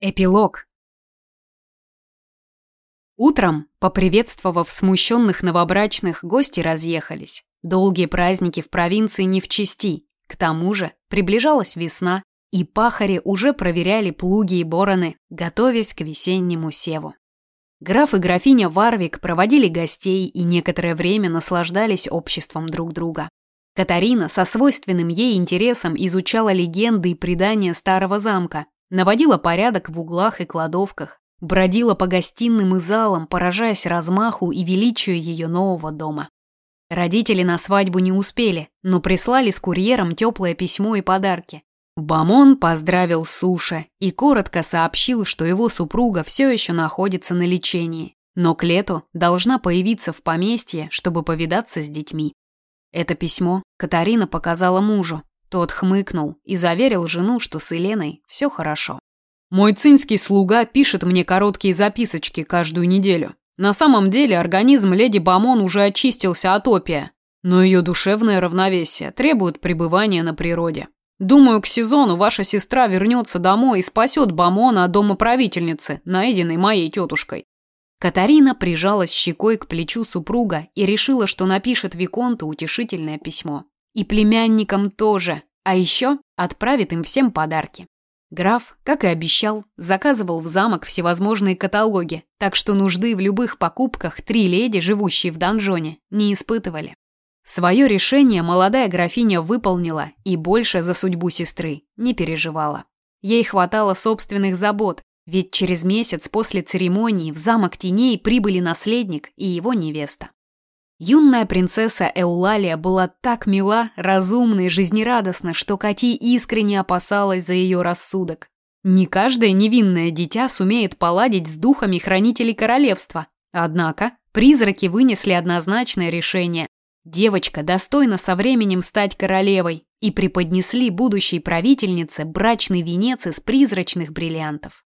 Эпилог. Утром, поприветствовав смущенных новобрачных, гости разъехались. Долгие праздники в провинции не в чести. К тому же приближалась весна, и пахари уже проверяли плуги и бороны, готовясь к весеннему севу. Граф и графиня Варвик проводили гостей и некоторое время наслаждались обществом друг друга. Катарина со свойственным ей интересом изучала легенды и предания старого замка, наводила порядок в углах и кладовках, бродила по гостиным и залам, поражаясь размаху и величию ее нового дома. Родители на свадьбу не успели, но прислали с курьером теплое письмо и подарки. Бамон поздравил Суша и коротко сообщил, что его супруга все еще находится на лечении, но к лету должна появиться в поместье, чтобы повидаться с детьми. Это письмо Катарина показала мужу, тот хмыкнул и заверил жену, что с Еленой все хорошо. «Мой цинский слуга пишет мне короткие записочки каждую неделю. На самом деле организм леди Бамон уже очистился от опия, но ее душевное равновесие требует пребывания на природе. Думаю, к сезону ваша сестра вернется домой и спасет Бамона от дома правительницы, найденной моей тетушкой. Катарина прижалась щекой к плечу супруга и решила, что напишет Виконту утешительное письмо. И племянникам тоже, а еще отправит им всем подарки. Граф, как и обещал, заказывал в замок всевозможные каталоги, так что нужды в любых покупках три леди, живущие в донжоне, не испытывали. Свое решение молодая графиня выполнила и больше за судьбу сестры не переживала. Ей хватало собственных забот, ведь через месяц после церемонии в замок теней прибыли наследник и его невеста. Юная принцесса Эулалия была так мила, разумна и жизнерадостна, что Кати искренне опасалась за ее рассудок. Не каждое невинное дитя сумеет поладить с духами хранителей королевства. Однако призраки вынесли однозначное решение. Девочка достойна со временем стать королевой и преподнесли будущей правительнице брачный венец из призрачных бриллиантов.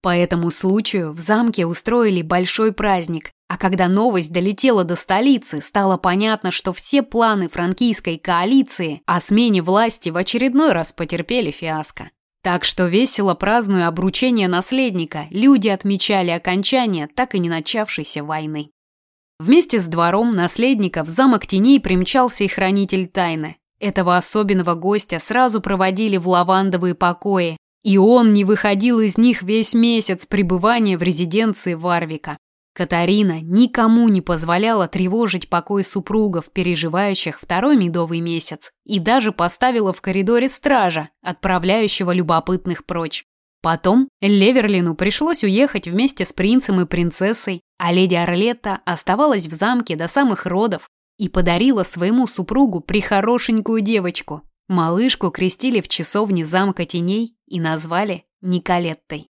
По этому случаю в замке устроили большой праздник, а когда новость долетела до столицы, стало понятно, что все планы франкийской коалиции о смене власти в очередной раз потерпели фиаско. Так что весело празднуя обручение наследника, люди отмечали окончание так и не начавшейся войны. Вместе с двором наследника в замок теней примчался и хранитель тайны. Этого особенного гостя сразу проводили в лавандовые покои, и он не выходил из них весь месяц пребывания в резиденции Варвика. Катарина никому не позволяла тревожить покой супругов, переживающих второй медовый месяц, и даже поставила в коридоре стража, отправляющего любопытных прочь. Потом Леверлину пришлось уехать вместе с принцем и принцессой, а леди Орлетта оставалась в замке до самых родов и подарила своему супругу прихорошенькую девочку. Малышку крестили в часовне замка теней и назвали Николеттой.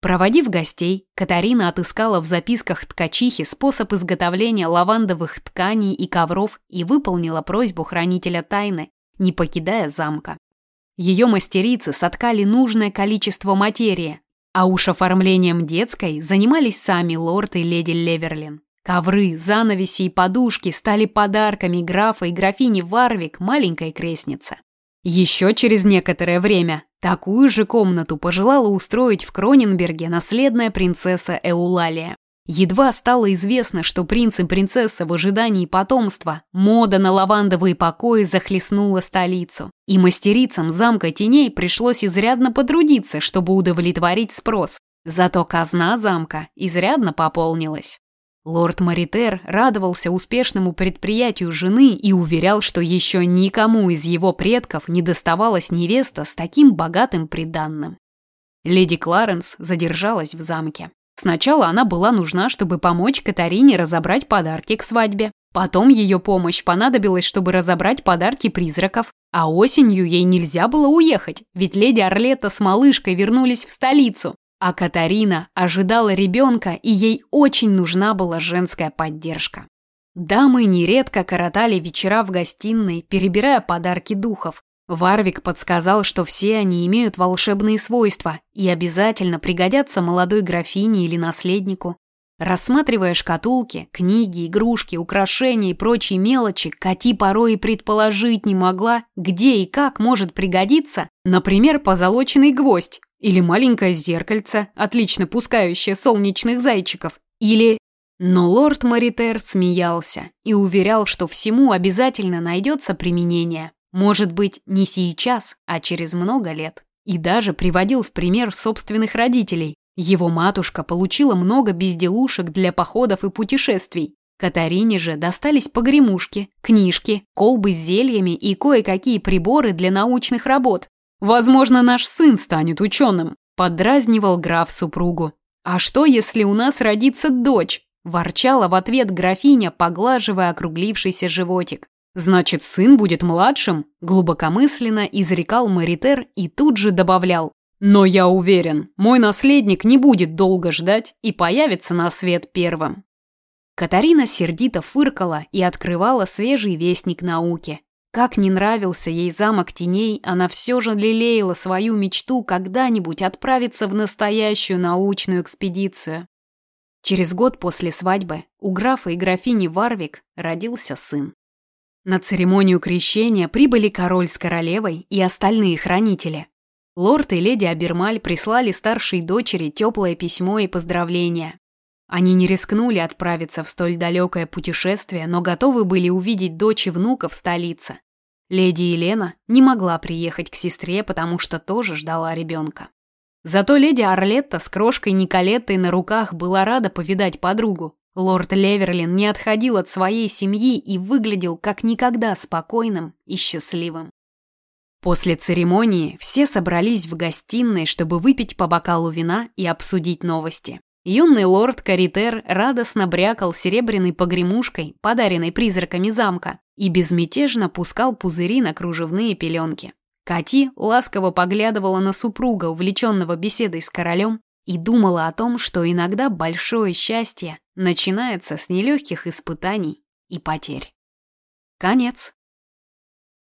Проводив гостей, Катарина отыскала в записках ткачихи способ изготовления лавандовых тканей и ковров и выполнила просьбу хранителя тайны, не покидая замка. Ее мастерицы соткали нужное количество материи, а уж оформлением детской занимались сами лорд и леди Леверлин. Ковры, занавеси и подушки стали подарками графа и графини Варвик маленькой крестнице. Еще через некоторое время такую же комнату пожелала устроить в Кроненберге наследная принцесса Эулалия. Едва стало известно, что принц и принцесса в ожидании потомства, мода на лавандовые покои захлестнула столицу. И мастерицам замка теней пришлось изрядно потрудиться, чтобы удовлетворить спрос. Зато казна замка изрядно пополнилась. Лорд Маритер радовался успешному предприятию жены и уверял, что еще никому из его предков не доставалась невеста с таким богатым приданным. Леди Кларенс задержалась в замке. Сначала она была нужна, чтобы помочь Катарине разобрать подарки к свадьбе. Потом ее помощь понадобилась, чтобы разобрать подарки призраков. А осенью ей нельзя было уехать, ведь леди Орлета с малышкой вернулись в столицу. А Катарина ожидала ребенка, и ей очень нужна была женская поддержка. Дамы нередко коротали вечера в гостиной, перебирая подарки духов. Варвик подсказал, что все они имеют волшебные свойства и обязательно пригодятся молодой графине или наследнику. Рассматривая шкатулки, книги, игрушки, украшения и прочие мелочи, Кати порой и предположить не могла, где и как может пригодиться, например, позолоченный гвоздь или маленькое зеркальце, отлично пускающее солнечных зайчиков, или... Но лорд Маритер смеялся и уверял, что всему обязательно найдется применение. Может быть, не сейчас, а через много лет. И даже приводил в пример собственных родителей. Его матушка получила много безделушек для походов и путешествий. Катарине же достались погремушки, книжки, колбы с зельями и кое-какие приборы для научных работ. «Возможно, наш сын станет ученым», – поддразнивал граф супругу. «А что, если у нас родится дочь?» – ворчала в ответ графиня, поглаживая округлившийся животик. «Значит, сын будет младшим?» – глубокомысленно изрекал Маритер и тут же добавлял. «Но я уверен, мой наследник не будет долго ждать и появится на свет первым». Катарина сердито фыркала и открывала свежий вестник науки. Как не нравился ей замок теней, она все же лелеяла свою мечту когда-нибудь отправиться в настоящую научную экспедицию. Через год после свадьбы у графа и графини Варвик родился сын. На церемонию крещения прибыли король с королевой и остальные хранители. Лорд и леди Абермаль прислали старшей дочери теплое письмо и поздравления. Они не рискнули отправиться в столь далекое путешествие, но готовы были увидеть дочь и внука в столице. Леди Елена не могла приехать к сестре, потому что тоже ждала ребенка. Зато леди Орлетта с крошкой Николеттой на руках была рада повидать подругу. Лорд Леверлин не отходил от своей семьи и выглядел как никогда спокойным и счастливым. После церемонии все собрались в гостиной, чтобы выпить по бокалу вина и обсудить новости. Юный лорд Каритер радостно брякал серебряной погремушкой, подаренной призраками замка, и безмятежно пускал пузыри на кружевные пеленки. Кати ласково поглядывала на супруга, увлеченного беседой с королем, и думала о том, что иногда большое счастье начинается с нелегких испытаний и потерь. Конец.